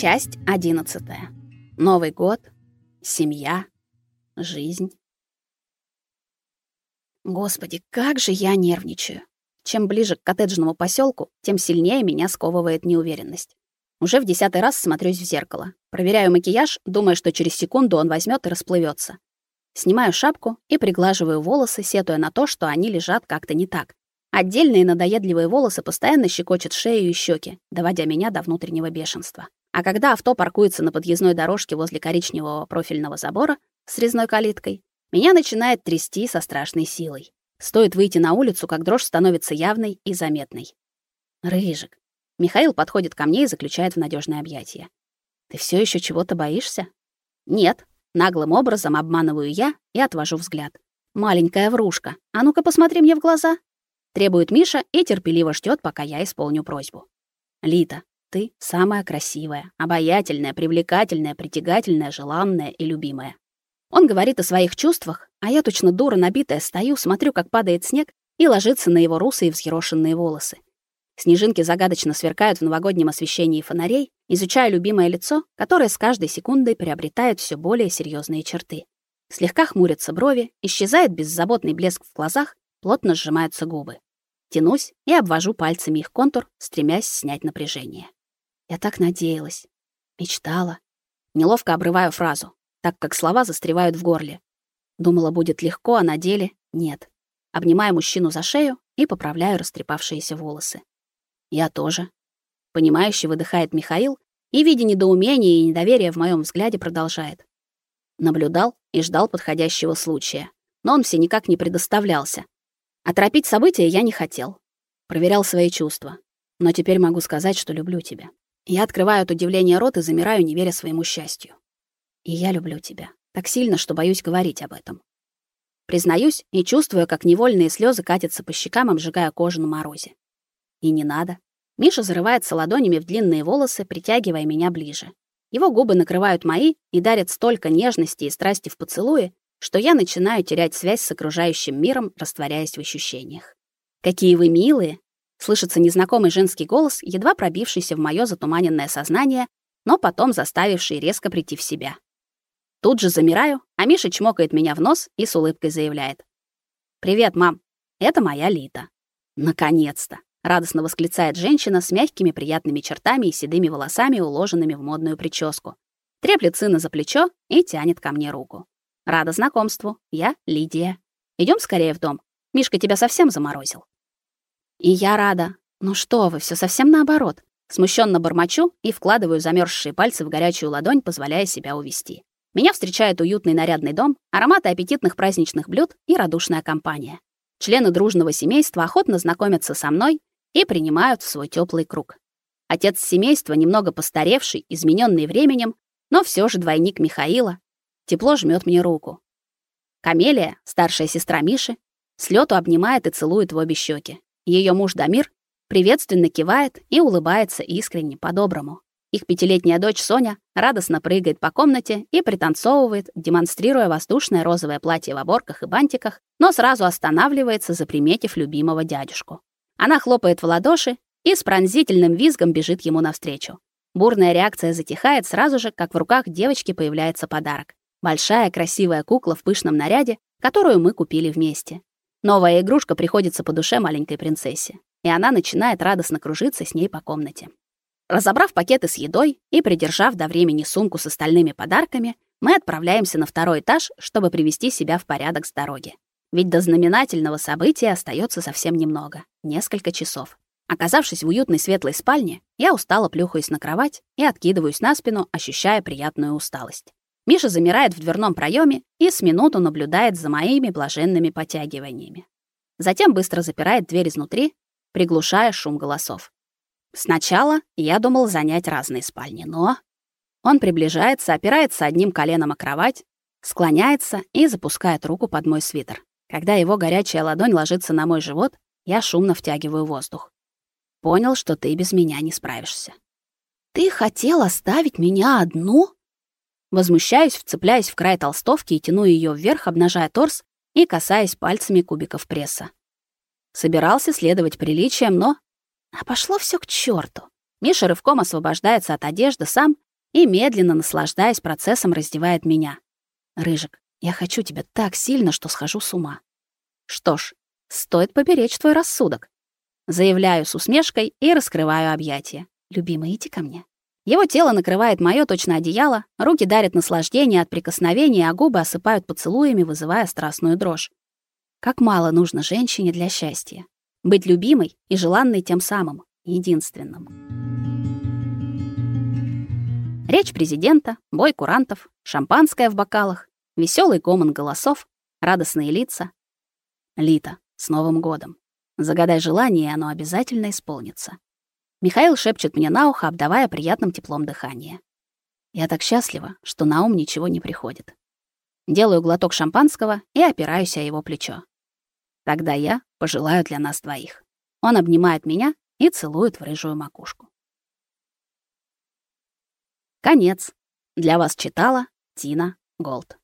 Часть 11. Новый год, семья, жизнь. Господи, как же я нервничаю. Чем ближе к коттеджному поселку, тем сильнее меня сковывает неуверенность. Уже в десятый раз смотрюсь в зеркало. Проверяю макияж, думая, что через секунду он возьмет и расплывется. Снимаю шапку и приглаживаю волосы, сетуя на то, что они лежат как-то не так. Отдельные надоедливые волосы постоянно щекочут шею и щеки, доводя меня до внутреннего бешенства. А когда авто паркуется на подъездной дорожке возле коричневого профильного забора с резной калиткой, меня начинает трясти со страшной силой. Стоит выйти на улицу, как дрожь становится явной и заметной. Рыжик. Михаил подходит ко мне и заключает в надежное объятие. Ты все еще чего-то боишься? Нет. Наглым образом обманываю я и отвожу взгляд. Маленькая врушка. А ну-ка посмотри мне в глаза. Требует Миша и терпеливо ждет, пока я исполню просьбу. Лита, ты самая красивая, обаятельная, привлекательная, притягательная, желанная и любимая. Он говорит о своих чувствах, а я точно дура набитая стою, смотрю, как падает снег и ложится на его русые взъерошенные волосы. Снежинки загадочно сверкают в новогоднем освещении фонарей, изучая любимое лицо, которое с каждой секундой приобретает все более серьезные черты. Слегка хмурятся брови, исчезает беззаботный блеск в глазах, плотно сжимаются губы. Тянусь и обвожу пальцами их контур, стремясь снять напряжение. Я так надеялась, мечтала. Неловко обрываю фразу, так как слова застревают в горле. Думала, будет легко, а на деле нет. Обнимаю мужчину за шею и поправляю растрепавшиеся волосы. Я тоже. Понимающе выдыхает Михаил и, видя недоумение и недоверие в моем взгляде, продолжает. Наблюдал и ждал подходящего случая, но он все никак не предоставлялся. Оторопить события я не хотел. Проверял свои чувства. Но теперь могу сказать, что люблю тебя. Я открываю от удивления рот и замираю, не веря своему счастью. И я люблю тебя. Так сильно, что боюсь говорить об этом. Признаюсь и чувствую, как невольные слезы катятся по щекам, обжигая кожу на морозе. И не надо. Миша зарывается ладонями в длинные волосы, притягивая меня ближе. Его губы накрывают мои и дарят столько нежности и страсти в поцелуе, что я начинаю терять связь с окружающим миром, растворяясь в ощущениях. «Какие вы милые!» Слышится незнакомый женский голос, едва пробившийся в моё затуманенное сознание, но потом заставивший резко прийти в себя. Тут же замираю, а Миша чмокает меня в нос и с улыбкой заявляет. «Привет, мам. Это моя Лита». «Наконец-то!» — радостно восклицает женщина с мягкими приятными чертами и седыми волосами, уложенными в модную прическу. Треплет сына за плечо и тянет ко мне руку. «Рада знакомству. Я Лидия. Идём скорее в дом. Мишка тебя совсем заморозил». И я рада. Ну что вы, все совсем наоборот. Смущенно бормочу и вкладываю замерзшие пальцы в горячую ладонь, позволяя себя увести. Меня встречает уютный нарядный дом, ароматы аппетитных праздничных блюд и радушная компания. Члены дружного семейства охотно знакомятся со мной и принимают в свой теплый круг. Отец семейства, немного постаревший, измененный временем, но все же двойник Михаила, тепло жмет мне руку. Камелия, старшая сестра Миши, с лету обнимает и целует в обе щеки. Ее муж Дамир приветственно кивает и улыбается искренне, по-доброму. Их пятилетняя дочь Соня радостно прыгает по комнате и пританцовывает, демонстрируя воздушное розовое платье в оборках и бантиках, но сразу останавливается, заприметив любимого дядюшку. Она хлопает в ладоши и с пронзительным визгом бежит ему навстречу. Бурная реакция затихает сразу же, как в руках девочки появляется подарок. Большая красивая кукла в пышном наряде, которую мы купили вместе. Новая игрушка приходится по душе маленькой принцессе, и она начинает радостно кружиться с ней по комнате. Разобрав пакеты с едой и придержав до времени сумку с остальными подарками, мы отправляемся на второй этаж, чтобы привести себя в порядок с дороги. Ведь до знаменательного события остается совсем немного несколько часов. Оказавшись в уютной светлой спальне, я устало плюхаюсь на кровать и откидываюсь на спину, ощущая приятную усталость. Миша замирает в дверном проеме и с минуту наблюдает за моими блаженными потягиваниями. Затем быстро запирает дверь изнутри, приглушая шум голосов. Сначала я думал занять разные спальни, но он приближается, опирается одним коленом о кровать, склоняется и запускает руку под мой свитер. Когда его горячая ладонь ложится на мой живот, я шумно втягиваю воздух. Понял, что ты без меня не справишься. Ты хотел оставить меня одну? Возмущаюсь, вцепляясь в край толстовки и тяну ее вверх, обнажая торс и касаясь пальцами кубиков пресса. Собирался следовать приличиям, но... А пошло все к черту. Миша рывком освобождается от одежды сам и, медленно наслаждаясь процессом, раздевает меня. «Рыжик, я хочу тебя так сильно, что схожу с ума». Что ж, стоит поберечь твой рассудок. Заявляю с усмешкой и раскрываю объятия. Любимый, иди ко мне. Его тело накрывает моё точно одеяло, руки дарят наслаждение от прикосновения, а губы осыпают поцелуями, вызывая страстную дрожь. Как мало нужно женщине для счастья. Быть любимой и желанной тем самым, единственным. Речь президента, бой курантов, шампанское в бокалах, веселый гомон голосов, радостные лица. Лита, с Новым годом. Загадай желание, и оно обязательно исполнится. Михаил шепчет мне на ухо, обдавая приятным теплом дыхания. Я так счастлива, что на ум ничего не приходит. Делаю глоток шампанского и опираюсь о его плечо. Тогда я пожелаю для нас двоих. Он обнимает меня и целует в рыжую макушку. Конец. Для вас читала Тина Голд.